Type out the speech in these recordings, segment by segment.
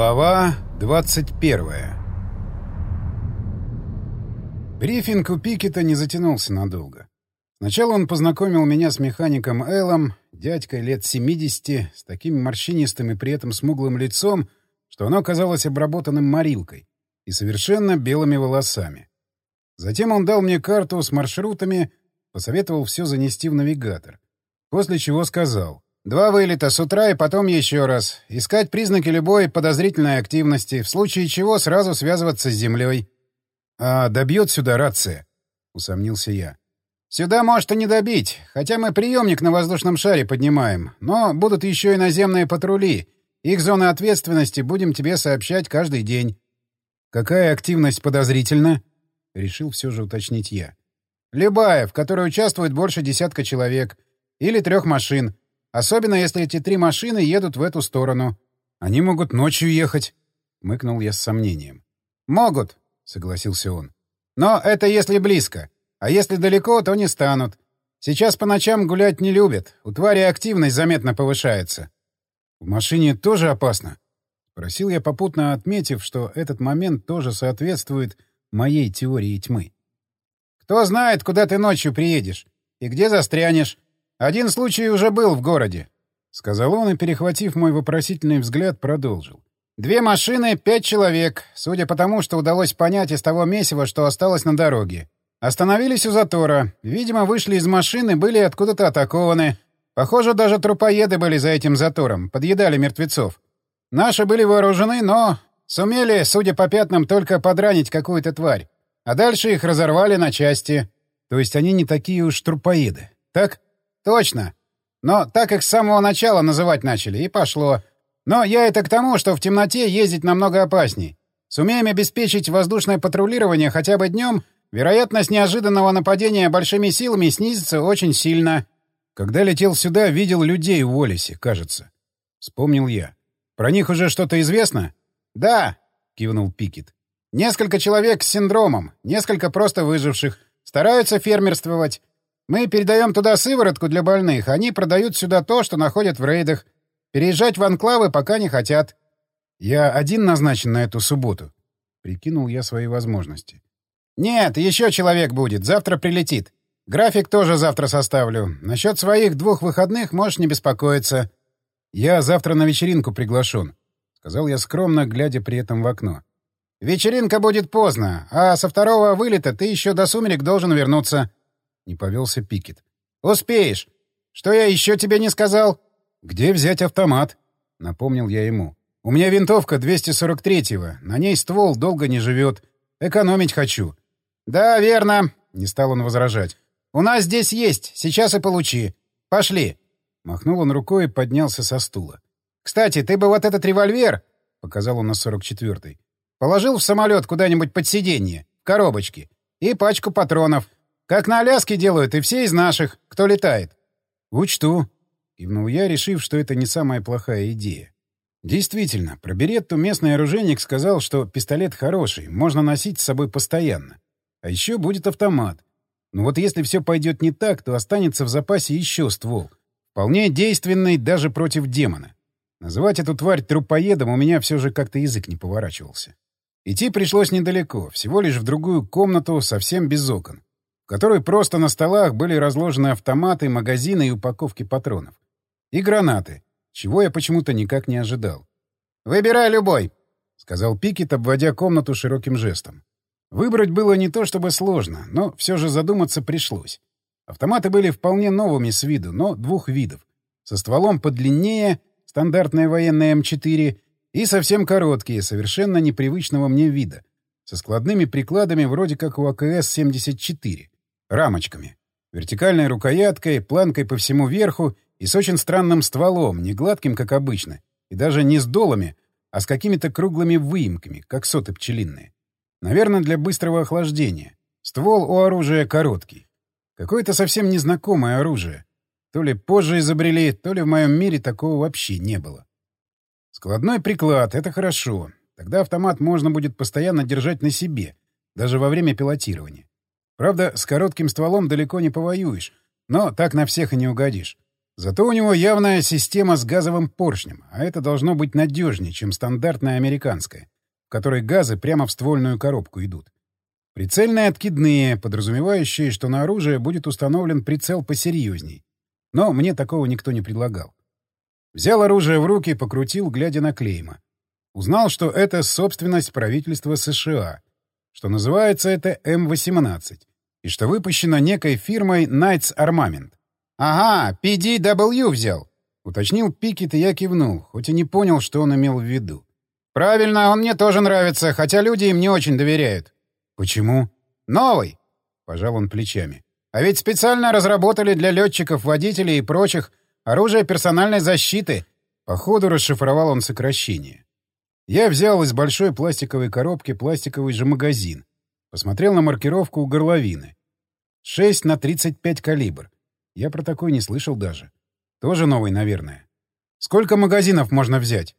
Глава 21 Брифинг у Пикета не затянулся надолго. Сначала он познакомил меня с механиком Эллом, дядькой лет 70, с таким морщинистым и при этом смуглым лицом, что оно казалось обработанным морилкой, и совершенно белыми волосами. Затем он дал мне карту с маршрутами, посоветовал все занести в навигатор. После чего сказал — Два вылета с утра и потом еще раз. Искать признаки любой подозрительной активности, в случае чего сразу связываться с землей. — А добьет сюда рация? — усомнился я. — Сюда может и не добить, хотя мы приемник на воздушном шаре поднимаем. Но будут еще и наземные патрули. Их зоны ответственности будем тебе сообщать каждый день. — Какая активность подозрительна? — решил все же уточнить я. — Любая, в которой участвует больше десятка человек. Или трех машин. Особенно, если эти три машины едут в эту сторону. Они могут ночью ехать. Мыкнул я с сомнением. Могут, согласился он. Но это если близко. А если далеко, то не станут. Сейчас по ночам гулять не любят. У твари активность заметно повышается. В машине тоже опасно? Спросил я, попутно отметив, что этот момент тоже соответствует моей теории тьмы. Кто знает, куда ты ночью приедешь и где застрянешь. «Один случай уже был в городе», — сказал он и, перехватив мой вопросительный взгляд, продолжил. «Две машины, пять человек, судя по тому, что удалось понять из того месива, что осталось на дороге. Остановились у затора. Видимо, вышли из машины, были откуда-то атакованы. Похоже, даже трупоеды были за этим затором, подъедали мертвецов. Наши были вооружены, но сумели, судя по пятнам, только подранить какую-то тварь. А дальше их разорвали на части. То есть они не такие уж трупоеды, так?» Точно. Но так их с самого начала называть начали, и пошло. Но я это к тому, что в темноте ездить намного опасней. Сумеем обеспечить воздушное патрулирование хотя бы днем, вероятность неожиданного нападения большими силами снизится очень сильно. Когда летел сюда, видел людей в Уоллесе, кажется. Вспомнил я. Про них уже что-то известно? Да, кивнул Пикет. Несколько человек с синдромом, несколько просто выживших. Стараются фермерствовать. Мы передаем туда сыворотку для больных, они продают сюда то, что находят в рейдах. Переезжать в анклавы пока не хотят. Я один назначен на эту субботу. Прикинул я свои возможности. Нет, еще человек будет, завтра прилетит. График тоже завтра составлю. Насчет своих двух выходных можешь не беспокоиться. Я завтра на вечеринку приглашен, — сказал я скромно, глядя при этом в окно. Вечеринка будет поздно, а со второго вылета ты еще до сумерек должен вернуться. Не повелся Пикет. «Успеешь! Что я еще тебе не сказал?» «Где взять автомат?» — напомнил я ему. «У меня винтовка 243-го. На ней ствол долго не живет. Экономить хочу». «Да, верно», — не стал он возражать. «У нас здесь есть. Сейчас и получи. Пошли». Махнул он рукой и поднялся со стула. «Кстати, ты бы вот этот револьвер...» — показал он на 44-й. «Положил в самолет куда-нибудь под сиденье, в коробочке, и пачку патронов. Как на Аляске делают, и все из наших, кто летает. — Учту. — кивнул я, решив, что это не самая плохая идея. Действительно, про Беретту местный оружейник сказал, что пистолет хороший, можно носить с собой постоянно. А еще будет автомат. Но вот если все пойдет не так, то останется в запасе еще ствол. Вполне действенный даже против демона. Называть эту тварь трупоедом у меня все же как-то язык не поворачивался. Идти пришлось недалеко, всего лишь в другую комнату, совсем без окон которой просто на столах были разложены автоматы, магазины и упаковки патронов. И гранаты, чего я почему-то никак не ожидал. «Выбирай любой», — сказал Пикет, обводя комнату широким жестом. Выбрать было не то чтобы сложно, но все же задуматься пришлось. Автоматы были вполне новыми с виду, но двух видов. Со стволом подлиннее, стандартная военная М4, и совсем короткие, совершенно непривычного мне вида, со складными прикладами вроде как у АКС-74 рамочками, вертикальной рукояткой, планкой по всему верху и с очень странным стволом, не гладким, как обычно, и даже не с долами, а с какими-то круглыми выемками, как соты пчелиные. Наверное, для быстрого охлаждения. Ствол у оружия короткий. Какое-то совсем незнакомое оружие. То ли позже изобрели, то ли в моем мире такого вообще не было. Складной приклад — это хорошо. Тогда автомат можно будет постоянно держать на себе, даже во время пилотирования. Правда, с коротким стволом далеко не повоюешь, но так на всех и не угодишь. Зато у него явная система с газовым поршнем, а это должно быть надежнее, чем стандартная американская, в которой газы прямо в ствольную коробку идут. Прицельные откидные, подразумевающие, что на оружие будет установлен прицел посерьезней. Но мне такого никто не предлагал. Взял оружие в руки, покрутил, глядя на клейма. Узнал, что это собственность правительства США, что называется это М-18, и что выпущено некой фирмой Knights Armament. «Ага, PDW взял», — уточнил Пикет, и я кивнул, хоть и не понял, что он имел в виду. «Правильно, он мне тоже нравится, хотя люди им не очень доверяют». «Почему?» «Новый», — пожал он плечами. «А ведь специально разработали для летчиков, водителей и прочих оружие персональной защиты». Походу расшифровал он сокращение. Я взял из большой пластиковой коробки пластиковый же магазин. Посмотрел на маркировку у горловины. 6 на 35 калибр. Я про такой не слышал даже. Тоже новый, наверное. Сколько магазинов можно взять?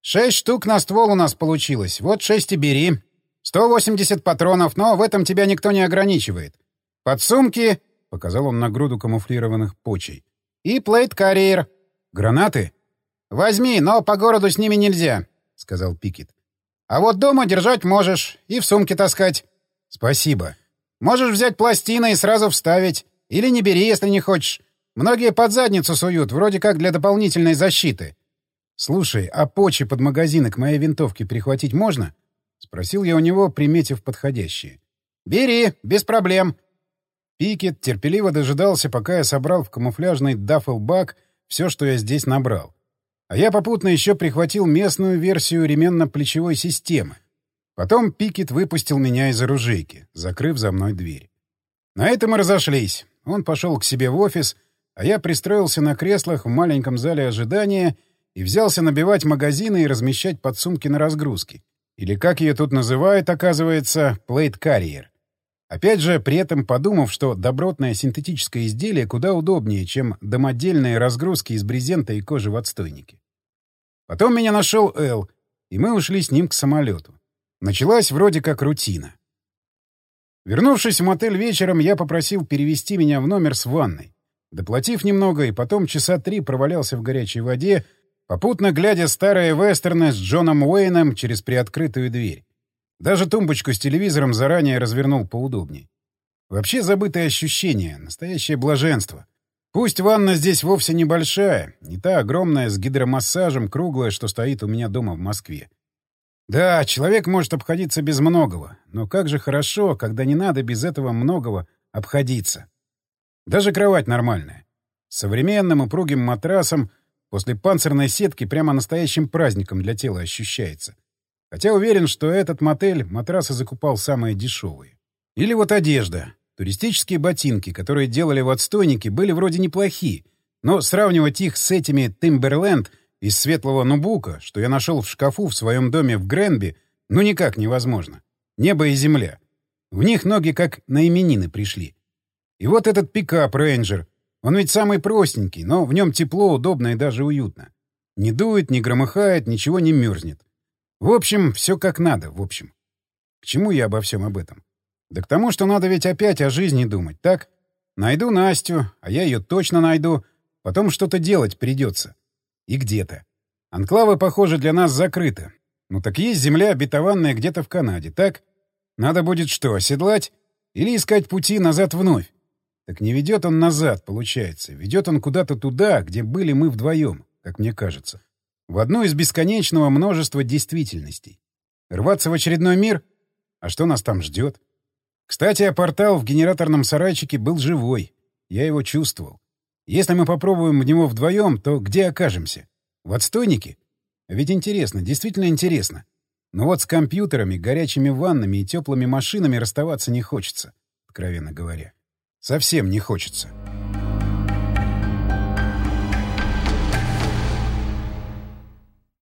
Шесть штук на ствол у нас получилось. Вот шесть и бери. 180 патронов, но в этом тебя никто не ограничивает. Подсумки, — показал он на груду камуфлированных почей. И плейт-карьер. Гранаты? Возьми, но по городу с ними нельзя сказал Пикет. «А вот дома держать можешь и в сумке таскать». «Спасибо. Можешь взять пластины и сразу вставить. Или не бери, если не хочешь. Многие под задницу суют, вроде как для дополнительной защиты». «Слушай, а почи под магазины к моей винтовке прихватить можно?» — спросил я у него, приметив подходящие. «Бери, без проблем». Пикет терпеливо дожидался, пока я собрал в камуфляжный даффел-бак все, что я здесь набрал. А я попутно еще прихватил местную версию ременно-плечевой системы. Потом Пикет выпустил меня из оружейки, закрыв за мной дверь. На этом мы разошлись. Он пошел к себе в офис, а я пристроился на креслах в маленьком зале ожидания и взялся набивать магазины и размещать подсумки на разгрузке. Или, как ее тут называют, оказывается, плейт-карьер. Опять же, при этом подумав, что добротное синтетическое изделие куда удобнее, чем домодельные разгрузки из брезента и кожи в отстойнике. Потом меня нашел Эл, и мы ушли с ним к самолету. Началась вроде как рутина. Вернувшись в мотель вечером, я попросил перевести меня в номер с ванной. Доплатив немного, и потом часа три провалялся в горячей воде, попутно глядя старые вестерны с Джоном Уэйном через приоткрытую дверь. Даже тумбочку с телевизором заранее развернул поудобней. Вообще забытое ощущение, настоящее блаженство. Пусть ванна здесь вовсе небольшая, не та огромная с гидромассажем, круглая, что стоит у меня дома в Москве. Да, человек может обходиться без многого, но как же хорошо, когда не надо без этого многого обходиться. Даже кровать нормальная. С современным упругим матрасом после панцирной сетки прямо настоящим праздником для тела ощущается. Хотя уверен, что этот мотель матрасы закупал самые дешевые. Или вот одежда. Туристические ботинки, которые делали в отстойнике, были вроде неплохие, но сравнивать их с этими Timberland из светлого нубука, что я нашел в шкафу в своем доме в Гренби, ну никак невозможно. Небо и земля. В них ноги как на именины пришли. И вот этот пикап Рейнджер. Он ведь самый простенький, но в нем тепло, удобно и даже уютно. Не дует, не громыхает, ничего не мерзнет. В общем, все как надо, в общем. К чему я обо всем об этом? Да к тому, что надо ведь опять о жизни думать, так? Найду Настю, а я ее точно найду. Потом что-то делать придется. И где-то. Анклавы, похоже, для нас закрыты. Ну так есть земля обетованная где-то в Канаде, так? Надо будет что, оседлать? Или искать пути назад вновь? Так не ведет он назад, получается. Ведет он куда-то туда, где были мы вдвоем, как мне кажется в одну из бесконечного множества действительностей. Рваться в очередной мир? А что нас там ждет? Кстати, а портал в генераторном сарайчике был живой. Я его чувствовал. Если мы попробуем в него вдвоем, то где окажемся? В отстойнике? Ведь интересно, действительно интересно. Но вот с компьютерами, горячими ваннами и теплыми машинами расставаться не хочется, откровенно говоря. Совсем не хочется.